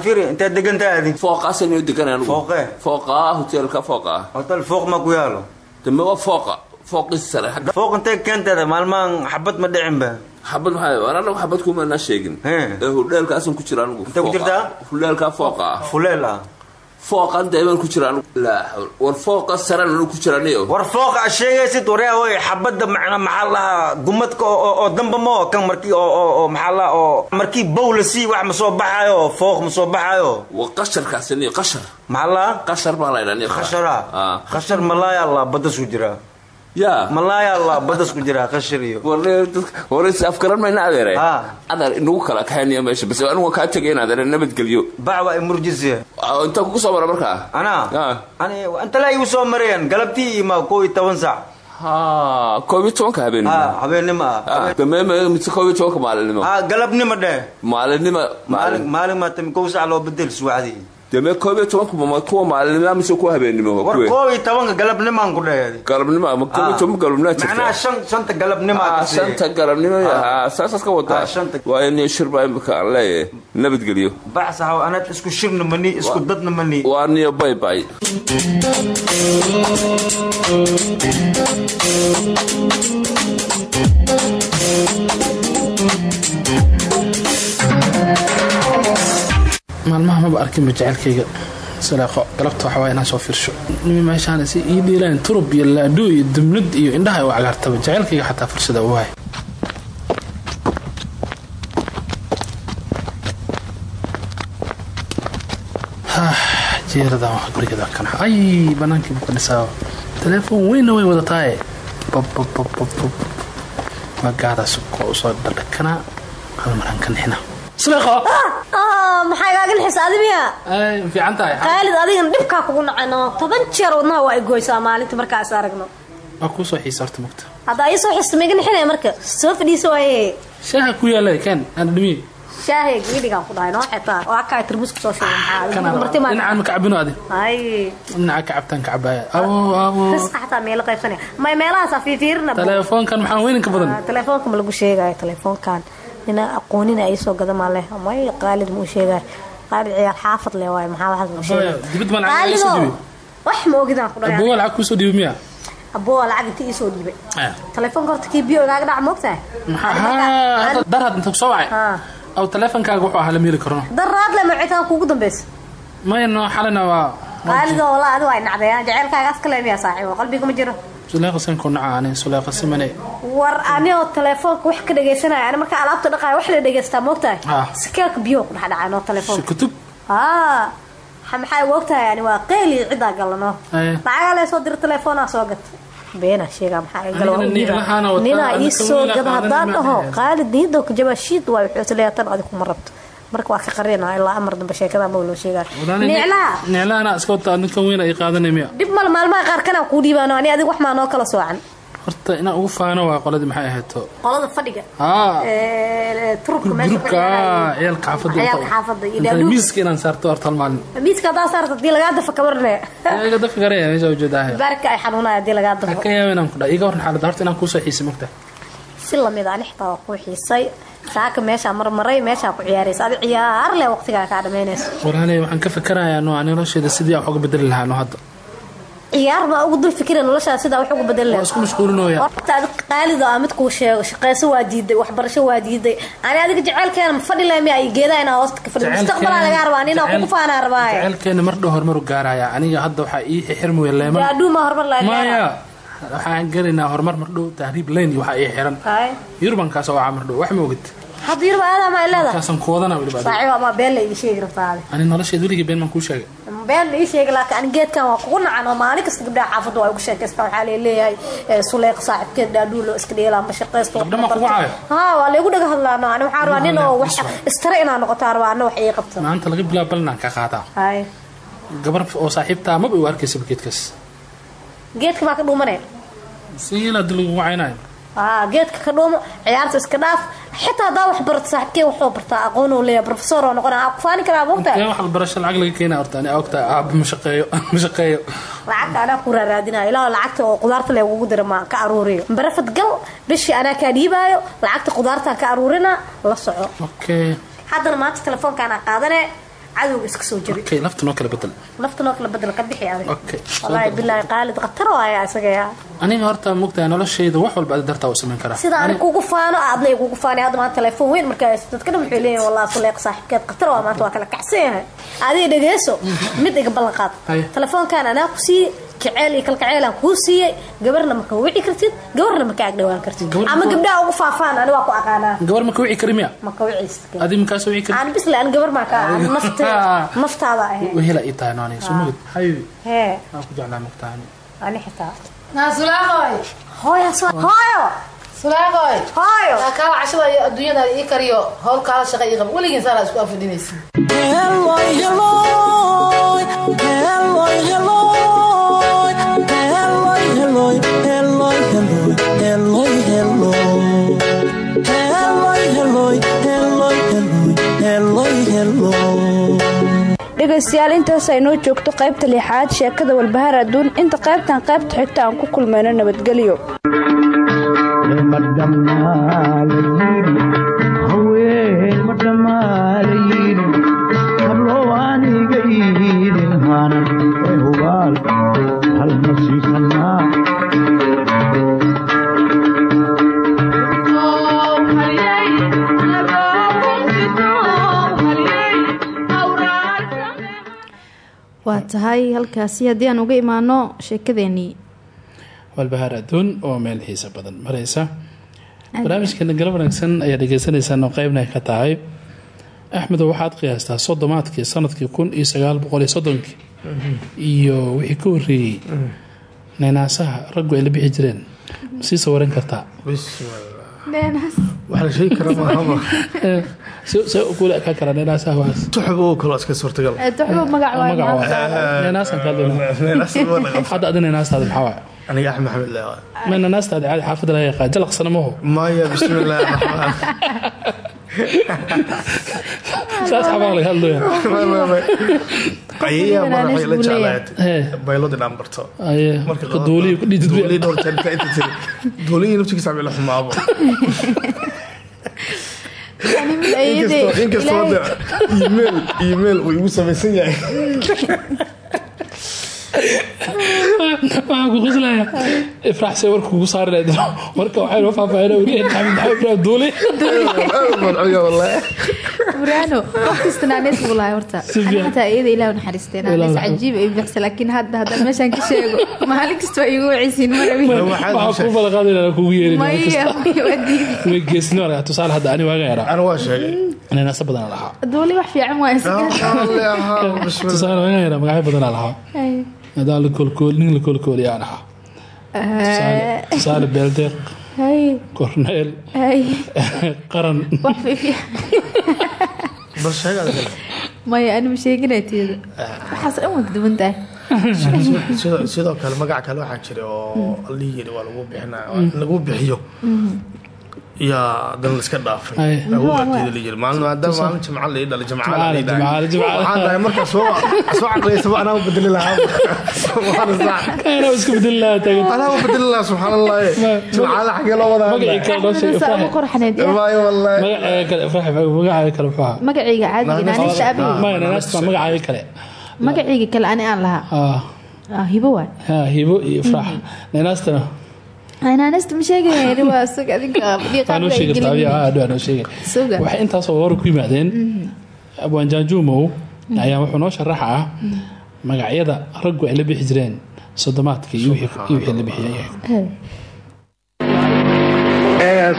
firi intaad degantaa adi? Fooqaasanu degan anigu fooqee fooqaa hoteelka fooqa. Ah hotel fooq ma ku yaalo dambe waa fooqa. Fooqis sare. Fooq intee keenteeda maalmahan xabad ma dhicinba xabad maxaa anagu xabad kuma naa sheegin. Ee hudheelkaasan ku jira anigu intee ku jirtaa? Hudheelkaa fooqa. Ah fuleel ah fooqan deeban ku jira anigu laa xawl war fooqa saran ku jira niyo war fooqa a sheegaysid waryaa hoy xabadda macna maxaa lahaa gumadka oo damba ma oo kan markii oo maxaa oo markii bow la sii wax ma soo baxaayo fooq ma soo baxaayo? Niyo qashar maxaa lahaa qashar baa la qashara. Qashar malaaya allah baddas ku jiraa yaa malaaya allah baddas ku jiraa qashar iyo. Waraysi afgaran mayna adeere. Adeer inagu kala kaxaynayo meesha bas anigu kaa tegay in adeere nabadgelyo bac waa imurjise inta kugu soo mara markaa anaa ani intalaa igu soo mareen galabtii ima kow iyo toban ha koob iyo tobanka habeenimo. Habeenimo ah dambe mise koob iyo tobanka maalinimo. Galabnimo dheh maalinimo maalin maalin maa tami kow sac loo bedel suwacdii deme koob iyo tobanka ma kuwa maalinimo mise kuwa habeenimo war koob iyo tobanka galabnimaan ku dheh galabnimo saasaad ka wadaa waa in shir baa imika aan leeyahay nabadgelyo baxsahaw anaad isku maalmaha maba arkinba jecelkayga saleeqo galabta waxa waa inaan soo fiirsho. Meeshaan si ii dhiilaan turub iyo laadhuu iyo dumlad iyo indhaha u cagaartaba jecelkayga xataa fursada u wahay jeeradan waa gurigeeda kana ay banaankii buu ka dhisaa telefoon weynna way wadataaye bababababab magaada subka u soo dhadhakana? Hal maraan ka nixina suleeqo maxaa igaaga nixisa adi miya? Ay fiican tahay qaalid adigana dhibkaa kugu nacayno. Toban jeer wadnaha waa igoysaa maalinta markaa is aragno. Waa kuu soo xiisa horta mugta. Hadda ii soo xista maiga nixinaya marka. Soo fadhiisa waaye. Shaaha ku yaalla ken aan dhimiye shaahey gidhigaan ku dhahay noo xetaa waa kaa tarmuus ku soo shubay dhinacaan ma kacabino adi. Ay. Dhinaca kacabtaan kacabaya abo abo. Risqa xataa meelo qaybsanaya may meelahaas fiifiirina telefoonkan maxaa weyninka badan. Telefoonka ma lagu sheegayo telefoonkan nina aqoonina ay soo gadamaa leh may qaalid muu sheegayo qaalid ciyaar xaafad leh waayo maxaa waxaas muu dhiibay wax ma ogidaan ku dhahay aboo lacag kuu soo dhiibay miya aboo lacag inta ii soo dhiibay telefoonka horta kii biyo igaaga dhac moogtahay maxaa? Dar hadda inta ku soo wacay. Aw teleefonkaaga wuxuu ahaa la meeli karno. Daraad le macitaan kuugu dambeysa mayno xalina waa qaalido walaa adi waa nacdayaan jaceylkaaga aska leemiya saaxiibo? Qalbiga ma jiro war anigoo telefoonka wax ka dhegaysanaya ani markaa alaabta dhaqaaya wax la dhegaystaa moogtahay sikeelka biyo ku dhex dhacay noo telefoonka kutub. Haa maxaa moogtahay ani waa qeyli ciddaa galano lacagaa lee soo dira telefoonaa soo gata beena sheegaa maxaa ninaa ii soo gada haddaan dhaho qaalid niyadow ka jabaa shiid waay wuxuu isleeyaa tan adi kuma rabto marka waa ka qarina ilaa amar dambe sheekada ma loo sheegaa. Niclaha niclahana iska wataa ninkan weyn ay qaadanay miya? Dhib mal maalmaha qaar kanaa kuu dhiibaano ani adig wax maa noo kala soocan. Horta inaan ugu faano waa qoladii maxay ahayto? Qolada fadhiga. Turubka meesha ciyaalka xaafadda ciyaalka xaafadda iyo dhaadhuub miiska inaan saarto horta hal maalin. Miiska haddaa saarto haddii lagaa dafa kabarne iga dafi karaya meesha ujeedahay baarka ay xanuunaya haddii lagaa dafo. Ka yaaba inaan ku dhaa iga warran xaaladda. Horta inaan kuusoo xiisay mogta si la mid ani xitaa waa kuu xiisay saaka meeshaa marmaray meeshaa ku ciyaaraysa adi ciyaar leh waqtigaa kaa dhamaynayso walaale waxaan ka fikarayaa no nolosheeda sidii aan wax uga bedeli lahaa no hadda. Ciyaar baa ugu dul fikira noloshaa sidaa wax ugu bedeli lahaa. Isku mashquulinooya horta adig qaalido aa mid kuu sheego shaqayso waa diiday waxbarasho waa diiday ani adiga jaceylkeena ma fadhi lahay miya ay geedaa inaa hoosta ka fadhi? Mustaqbalaa lagaa rabaa nina kugu faanaa rabaaye jaceylkeena mar dhow horumaru gaaraya aniga hadda waxaa ii xirmi weya leeman gaadhuuma horumar lahay maya waxaan gelaynaa horumar mardhow tahriib lane waxaa ii xiran. Yurbankaas waa mardhow wax ma ogid? Ani nolosheed weligii been maan kuu sheegay. Been ii sheegi laakiin ani geedkan waa kugu nacan oo maalin kasta gabdhaha xaafadda waa ugu sheekaystaa waxaa leeyahay suleeqa saaxiibkeed dhaadhuulo iska dheelaa ma shaqaysto gabdha ma kugu caayo? Haa waa laygu dhaga hadlaano. Ani waxaa rabaa nin oo wax istare inaa noqotaa rabaa ana wax ii qabto. Maanta laga bilaabo balinaan ka qaadaa hay gabar oo saaxiibtaa maba u arkaysaba geedkaas geedka maa ka dhuumanaya aa geedka ka dhuumo ciyaarta iska dhaaf. Xitaa haddaa wax barato saaxiibkee wuxuu bartaa? Aqoon uu leeyahay professor oo noqona aa ku faani karaa moogtaa kee wax barasho lacag laga keena horta ani ogtaa aaba ma shaqeeyo ma shaqeeyo. Lacagta anaa ku raaraadinayo ilaa lacagta oo qudaarta leegugu dira ma ka aruuriyo. Barafad gal bishii anaa kaa dhiibaayo lacagta qudaartaa ka aruurina la soco. Haddana maanta telefoonkaanaa qaadane cadowga iska soo jabi okay lafta noo kala bedel. Lafta noo kala bedel ka bixi okay wallaahi bilaahi qaalid khatar waaya isaga yaa. Aniga horta mogtahay noloshayda wax walba adi dartaa u samayn karaa. Sida ani kugu faano aadna kugu faanay hadda maanta telefoon weyn markaa dadka dhan waxay leeyihiin wallahi suleeq saaxiibkeed khatar waa maanta waa kala kacsan yahay. Adiga dhegeyso mid iga ballan qaad. Telefoonkan anaa ku siiyey jaceyl iyo kalgaceylaan kuu siiyey gabarna maka wici kartid gabarna maka agdhawaan kartid. Ama gabdhaha ugu faafaan ani waa ku aqaanaa. Gabar maka wici kari miya? Maka wiciis adi makaas wici kari aan bisle aan gabar maa ka nafte naftaada ahayd wehela ii tahay noani soo mogid habibi hee. Waan ku jeclaa mogtaani ani xitaa. Naasulaaqoy hooyo hooyo! Sulaaqoy! Hooyo! Kaala cashada iyo adduunyada ii kariyo howl kaala shaqa ii qab weligiin saala isku afadhinaysa dhegaystayaal intaas aynoo joogto qaybta lixaad sheekada walbahaar adduun. Inta qaybtan qaybta xigta aan ku kulmayno nabadgelyo waa tahay halkaasi. Haddii aan uga imaano sheekadeenii walbahaar adduun oo meel xiisa badan mareysa barnaamijkeena galab wanaagsan ayaa dhegeysaneysaan oo qeybna ka tahay. Axmedo waxaad qiyaastaa soddomaadkii sannadkii kun iyo sagaal boqol iyo soddonkii? Iyo wixii ka horeeyey neenaasaha raggu ay la bixi jireen. Ma sii sawaran kartaa aniga axmed maxamed leewa. Ma neenaastaada caadi xaafadda laga yaqaan. Jalaqsana maho maya bismillahi raxmaan saas xabaa laga hadlaya ayayaa mara waxay la jeclayd baylod inaan barto. Duuliyi naftigiisa la xumaabo inkastoo email email uu igu samaysan yahay waxaan ku qoslaya ifraaxse warka kugu saari lahayd marka waxay noo faahfaahin weliya maxamed maxamed ibraahim duule buraano naaneys buu lahay horta. Xataa iyada ilaah naxariistay naaneys cajiib ay bixisa laakiin hadda haddaan meeshaan ka sheego maalin kasta waa igu wacisiin marabi waxaa kuu balaqaaday inaan kugu yeerin way geesnimo laga tusaale hadda ani waaga yaraa. Ana waa sheegay. Ninaasa badan lahaa. Duuli wax fiican waa tusaale waaga yaraa magacyo badan lahaa hadaan la koolkool nin la koolkooliya aan ahaa tusaale beeldeeq. Korneel. Qaran. Maya anima sheeginaa teeda waxaas dhan waa kaduwan tahay. Sidoo kale magac kale waxaa jira oo allihii yiri waa lagu bixina lagu bixiyo yaa dan la iska dhaafay maalin maadaama maalin jimca la ii dhalay jimcada la ii dhalay waxaan dhahay marka soo soo caqlaysaba anaa u bedeli lahaa isku bedeli lahaa anaa u bedeli lahaa subxaan allah jimcada xagee loo wadaa magacayga caadiga naanista abi maya naanasta magacaaga kale magacayga kale ani aan lahaa hibo waay hibo iyo ifraax naanastana adinkawaxay intaasoo hore ku yimaadeen. Abwaan jaanjuumow ayaa wuxuu noo sharaxa ah magacyada raggu ay la bixi jireen sodomaadka iyo wixii la bixiyay.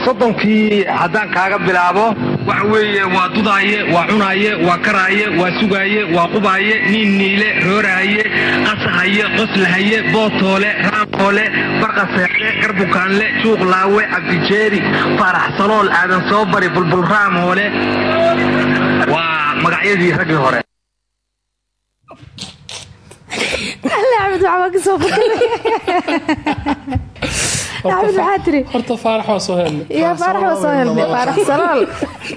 Soddonkii haddaan kaaga bilaabo waxa weeye waa dudaaye waa cunaaye waa karaaye waa sugaaye waa qubaaye niin niile rooraaye qasahaye qoslahaye bootoole raankoole barqaseexe garbukaanle juuqlaawe cabdijeeri faaraxsalool aadan soo bari bulbul raamoole waa magacyadii raggii hore. Axmed maxaa tiri horta faarax waa soo helnay. Ya faarax waa soo helnay faarax salool.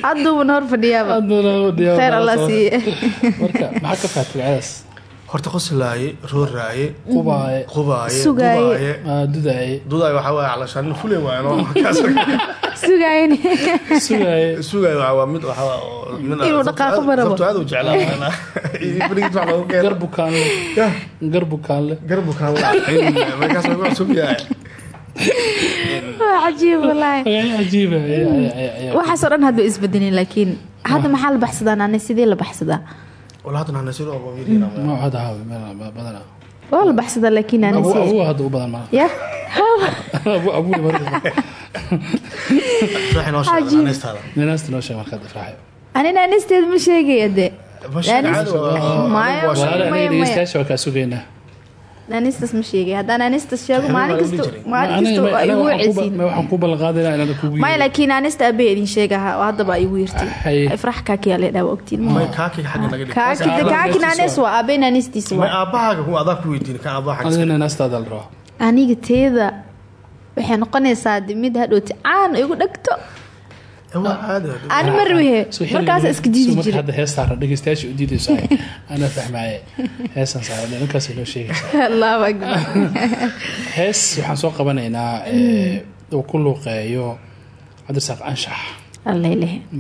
Hadduuban hor fadhiyaaba. Kheyr allah siiye marka maxaa ka fahatay magacyadaas horta qoslaaye rooraaye qubaaye qubaaye Sugaaye. dudaaye. Dudaaye waxaa waaye calashaan fule waxaa waa mid waxaa oo mid Inuu dhaqaaqo marabo. sabto aad u jeclaa berigiis wax lagu keeno. Garbukaanle garbukaanle garbukaan la markaas lagu cusub yahay. Waa cajiib wallaahi. Magacyo cajiiba waxaasoo dhan hadba isbedelin laakiin hadda maxaa la baxsadaa? Naane sidee la baxsadaa waa la baxsadaa laakiin naane abu si abu hadda u badan maa ya abu abu waxay noo sheegay anistaada ninaasta noo sheeg markaad ifraaxay ani naanisteed ma sheegaya de naanistas ma sheegay. Haddaan naanistas sheego maalin kasta maalin kasta waa igu maya laakiin naanista aabbe idin sheegaha oo haddaba igu yirtay Haye. ifrax ogtiin kaaki kaaki naanis waa naanistiisa may waa. la rabaa aniga teeda waxay noqonaysaa mid hadhowti caan igu dhegto waa caadi ani marwehe markaas iska diidi marka jira hadda hees saara dhegeystayaasha u diidayso anaa fahmaaye heesan saara dhankaas noo sheegaysaa allahu akbar. Hees waxaan soo qabanaynaa ee, uu ku luuqeeyo cabdirasaaq anshax.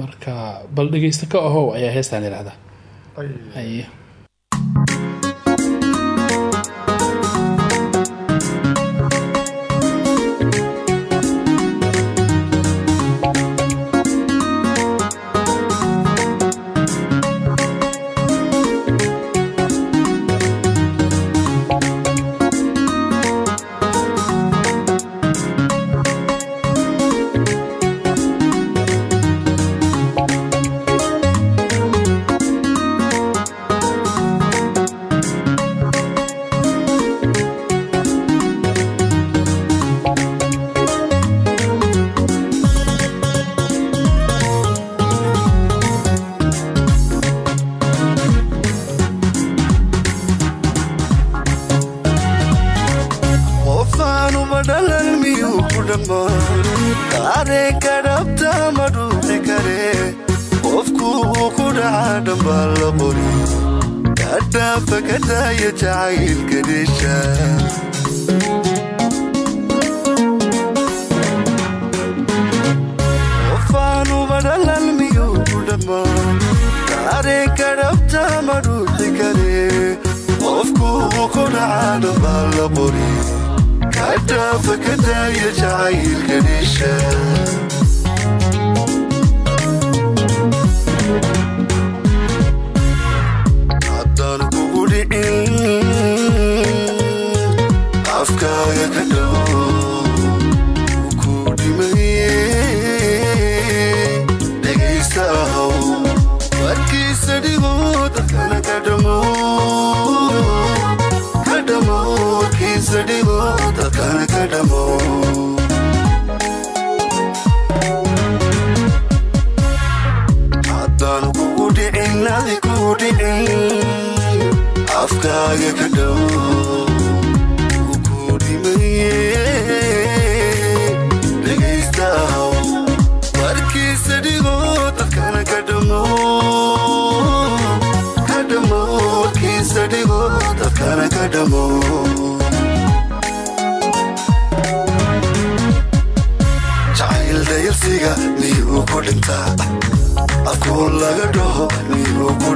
Marka bal dhegeysta ka ahow ayaa heestaan yidhahdaa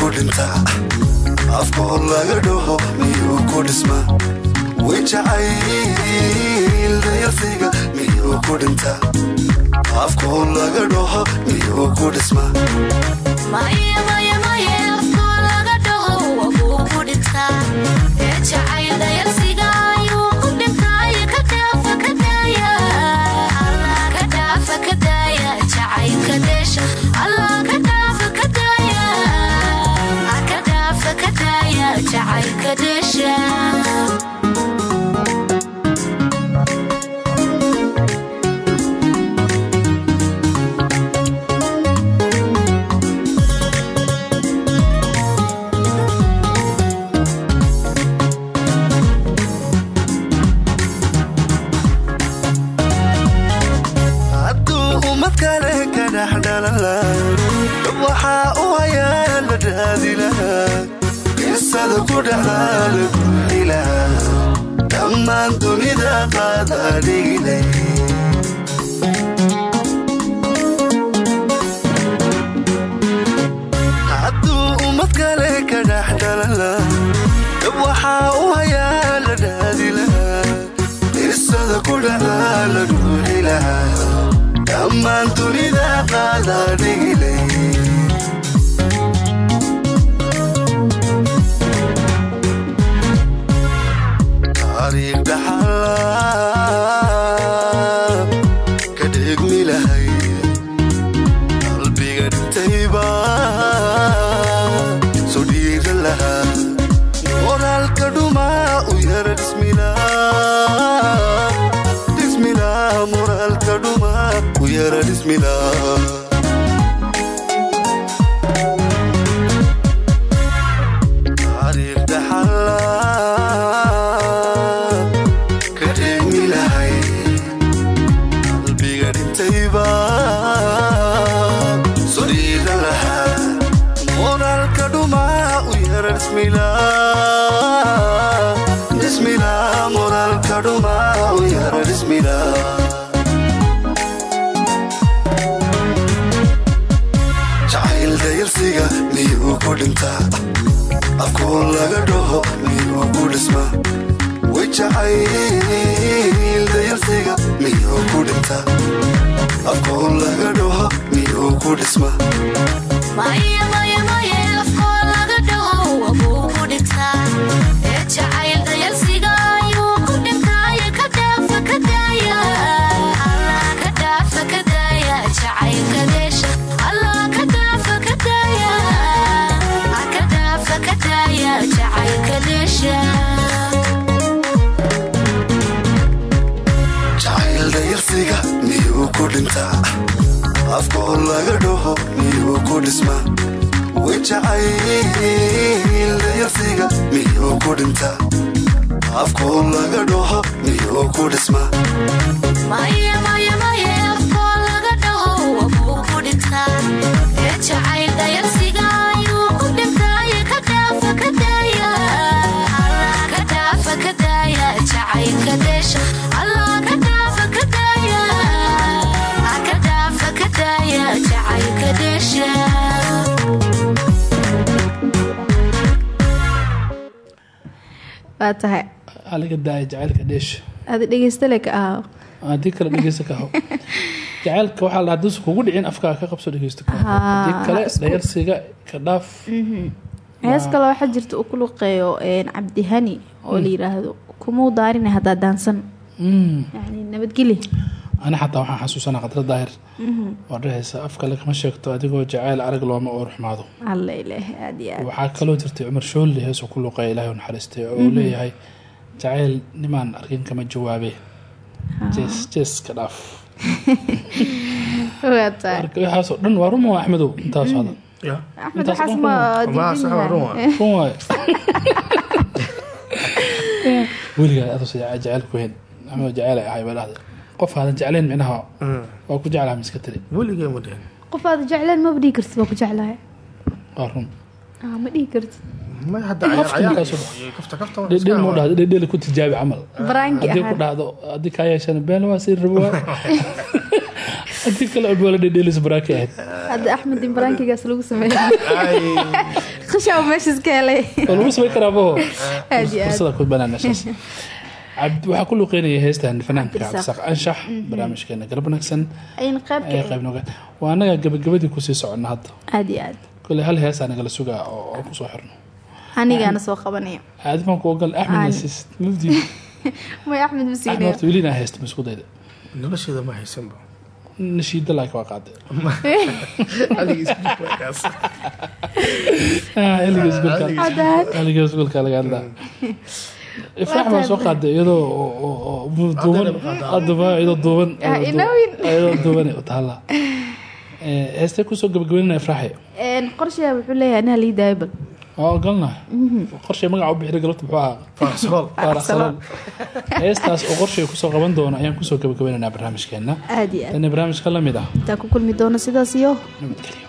ku dhintaa afkood laga dhaho miyuu ku dhismaa wijacayl dayarsiga miyuu ku dhintaa afkood laga dhaho miyuu ku dhismaa ilahay qalbiga dhintayba sariida lahaa moraalka dhumaa u yara moraalka dhumaa u yara dhismila miyuu ku dhintaa afkoon laga dhaho miyuu ku dhismaa way jacay miyuu ku dhintaa aqoon laga dhaho miyuu ku dhismaa dhintaa afkoo laga dhaho miyuu ku dhismaa wejacayl dayarsiga miyuu ku dhintaa afkoo laga dhaho miyuu ku dhismaa waa tahay. Aliga daaya jacaylka dheesha adi dhegeystale ka ahaa haddii kale dhegeysta ka haw jacaylka waxaa la haduusa kugu dhicin afkaa ka qabso dhegeysta ka haddii kale dhayarsiga ka dhaaf. Hees kale waxaa jirta uu ku luqeeyo cabdihani oo la yiraahdo kumuu daarina haddaa daansan. Yani nabadgeli ani xataa waxaan xasuusanaa khadra daahir. Mhm. oo dhehaysa afka lagama sheegto adigoo jacayl arag looma oo ruxmaado alla ilaahi aad iyo aad. Waxaa kaloo jirtay cumar shoolli heesoo ku luqeeya ilaahay u naxariistay oo uu Mhm. leeyahay jacayl nimaan arkin kama jawaabe jees jees ka dhaaf. Waxaasoo dhan waa run waa axmedow? Intaas hadan waaye weligaa ados jacayl ku hen axmed jacayl ay ahay baa dhahday qof aadan jeclayn micnaha waa ku jeclaha miska tiri. Weligee ma dhihin qof aad jecleen maba dhihi kartid waa ku jeclahay waa run. Ah, ma dhihi kartid dhedhel ku tijaabi camal. Haddii ku dhahdo haddii kaa yeeshana been waa sii rabo. Waa haddii kale odwala dhedhelis baraaki ahayd. Hadda axmed in baraankigaas lagu sameeyo. Khashaa meesha iska helay. Oo lagu samayn karaa aad. fursada ku banaan meeshaas waxaa ku luqeynaya heestan fanaanka cabdisaaq anshax Mhm. barnaamijkeena garab wanaagsan. Waa annaga gabagabadii ku sii soconna hadda aad aad. Kole hal heesaa nagala sugaa oo oo ku soo xirno. Anigaana soo qabanaya. aadimaan ku ogal axmed Aan. mafdiid may axmed ma axmed siinayo horta weli inaa haysta masku dayda nolosheeda ma haysanba nashiida laakiin waa. Ah, xilliga iskuulka laga hadlaa soo duuban. Ah, ilaawin. iyadoo duuban. U taala. Heestay ku soo gabagabeynana ifraaxe Een, qorshayaa wuxuu leeyahay anaa lii daaya bal. Waa ogolnahay qorshay magaca u bixira galabta muxuu ahaa. Faaraxsalool. heestaas oo qorshay ku soo qaban doono ayaan ku soo gabagabeynanaa barnaamijkeena aad iyo aad. Tani barnaamijka la mid ah. Intaa ku kulmi doono sidaas iyo nabadgelyo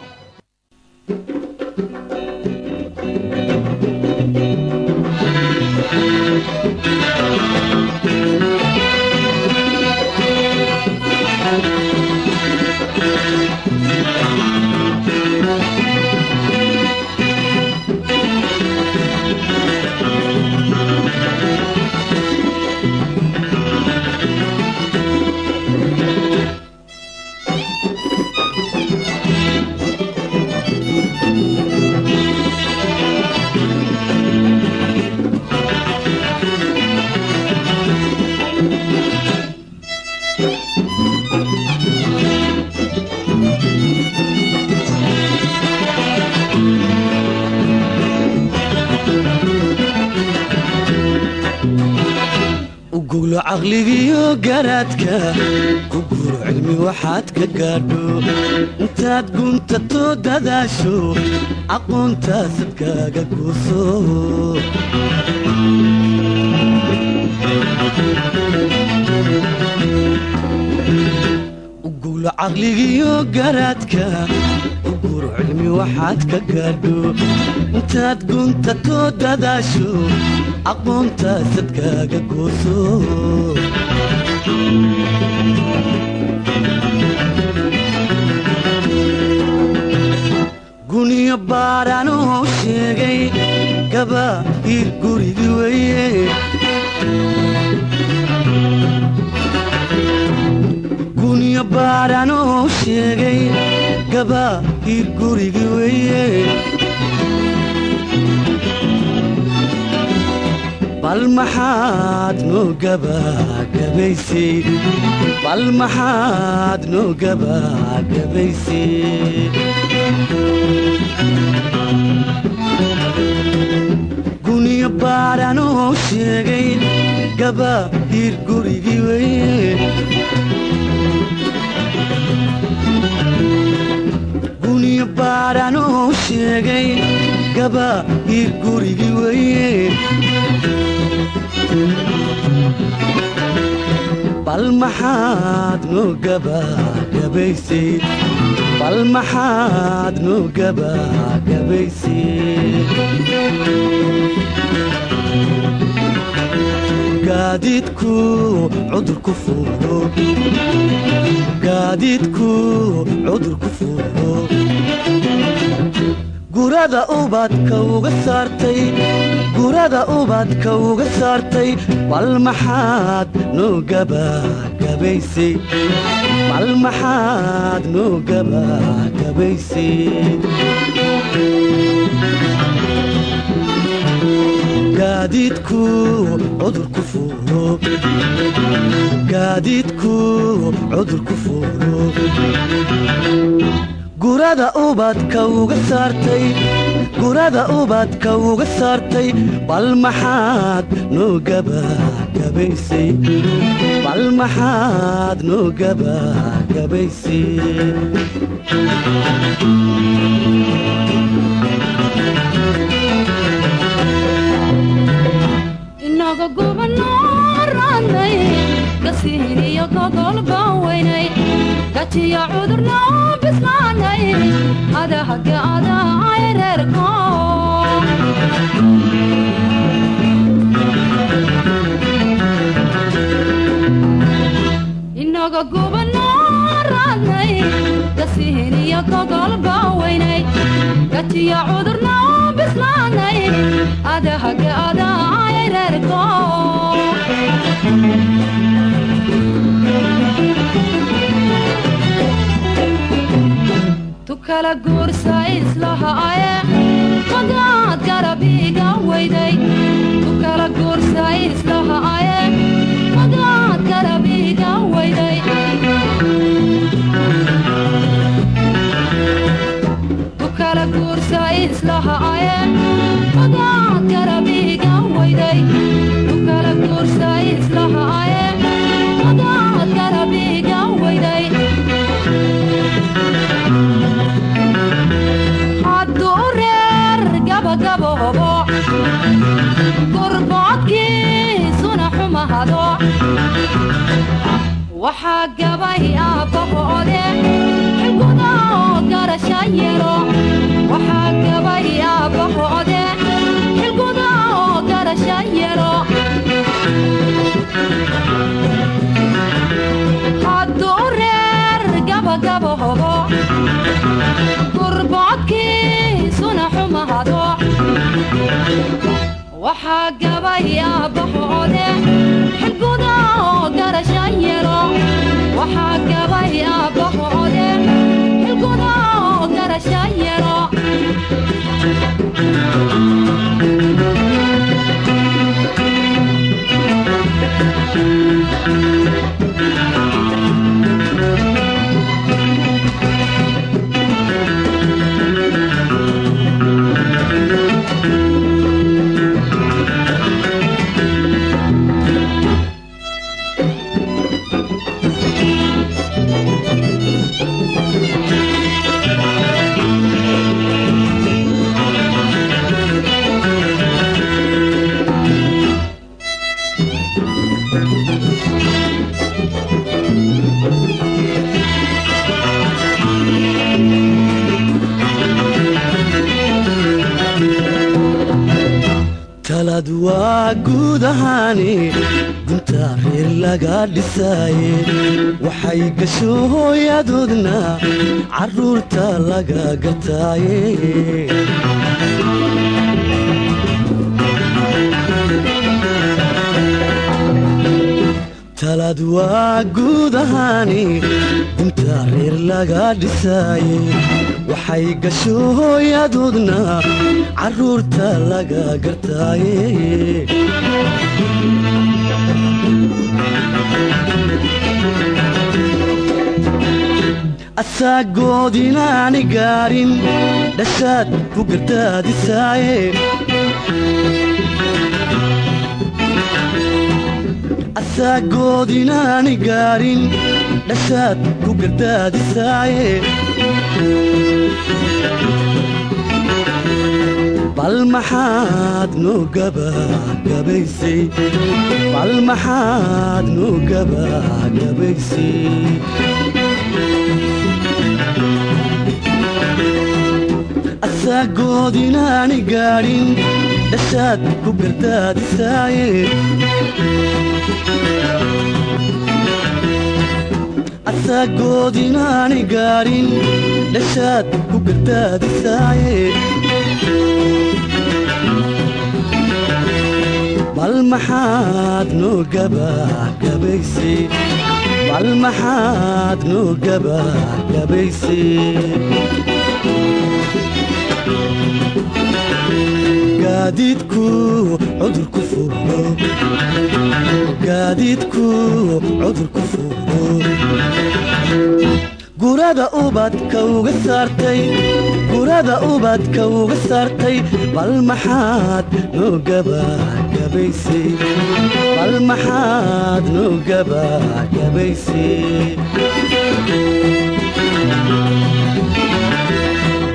caqligiyo garaadka ku guuro cilmi waxaad ka gaadho intaad guntato dadaasho aqoontaasad guuso uguglo caqligiyo garaadka cilmi waxaad ka gaadho intaad guntato dadaasho aqoontaasad kaaga gooso guniyo baadhanoo sheegay gaba ir gurigi weye guniyo sheegay gaba ir gurigi weye bal maxaad noo gabagabaysguniyo baaranoo sheegay gaba hiir gurigii weye guniyo sheegay gaba hiir gurigii weye bal maxaad fuulo gaadiidku cudurku fuulo gurada ubadka uga saartay. Bal maxaad noo gabagabaysay bal maxaad noo gabagabaysay gaadiidku cudurku fuulo gaadiidku cudurku fuulo gurada ubadka uga saartay gurada ubadka uga saartay bal maxaad noo gabagabaysay gajiyo cudurna bislaanay adahaga adahay reerko inaga gubanaaraadnay gasiin iyo gogol baan weynay gajiyo cudurna bislaanay adahaga adahay reerko tukala guursa islahaaye magaad garabiga weyday tukala guursa islahaaye magaad garabiga weyday tukala guursa islahaaye magaad garabiga weyday tukala guursa islahaaye magaad waxaa gabay aabbahoode xilguda oo garasha yelo waxaa gabay aabbahoode xilguda oo garasha yelo hadduu reer gabagabobo gurboodkiisuna xumahado waxaa gabay xilguda oo garasha yelo dhisaaye waxay gasho hooyadoodna carruurta laga gataaye talad waa guud ahaani gunta reer laga dhisaaye waxay gasho hooyadoodna carruurta laga gartaaye asaagoodinaani gaarin dhashaad ku gardaadisaaye asaagood inaani gaarin dhashaad ku gardaadisaaye bal maxaad noo gabagabaysay bal asaagood inaani gaadhin dhashaad ku gardaadisaaye asaagood inaani gaadhin dhashaad ku gardaadisaaye bal maxaad noo gabagabaysay bal maxaad noo gabagabaysay gaadiidku cudurku fuulo. Gaadiidku cudurku fuulo. Gurada ubadka uga saartay gurada ubadka uga saartay bal maxaad noo gabagabaysay bal maxaad noo gabagabaysay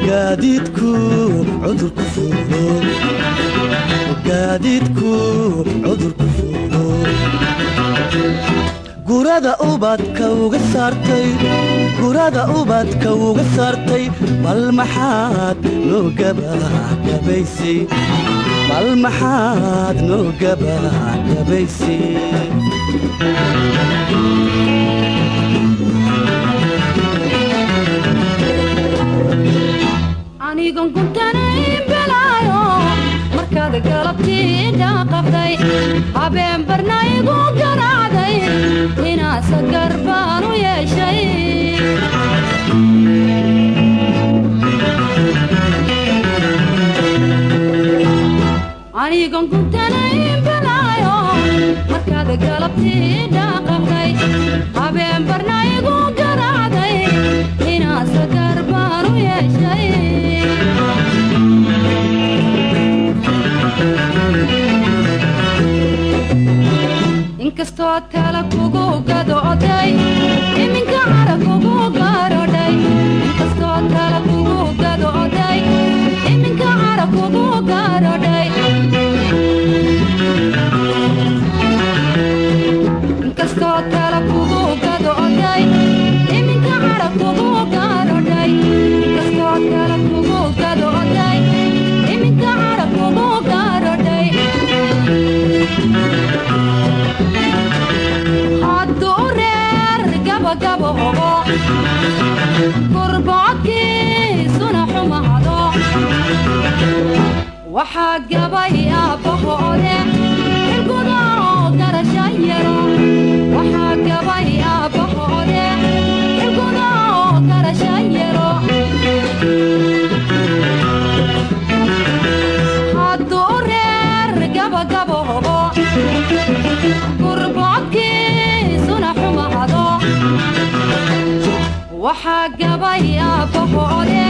gaadiidku cudurku fuulo gaadiidku cudurku fuulo gurada ubadka uga saartay. Bal maxaad noo belaayo markaad galabtii dhaaqaqday habeen barnaygu garaacday inkastoo tala kugu gadooday iminka cara kugu waxaa gabay gabay aabbahoode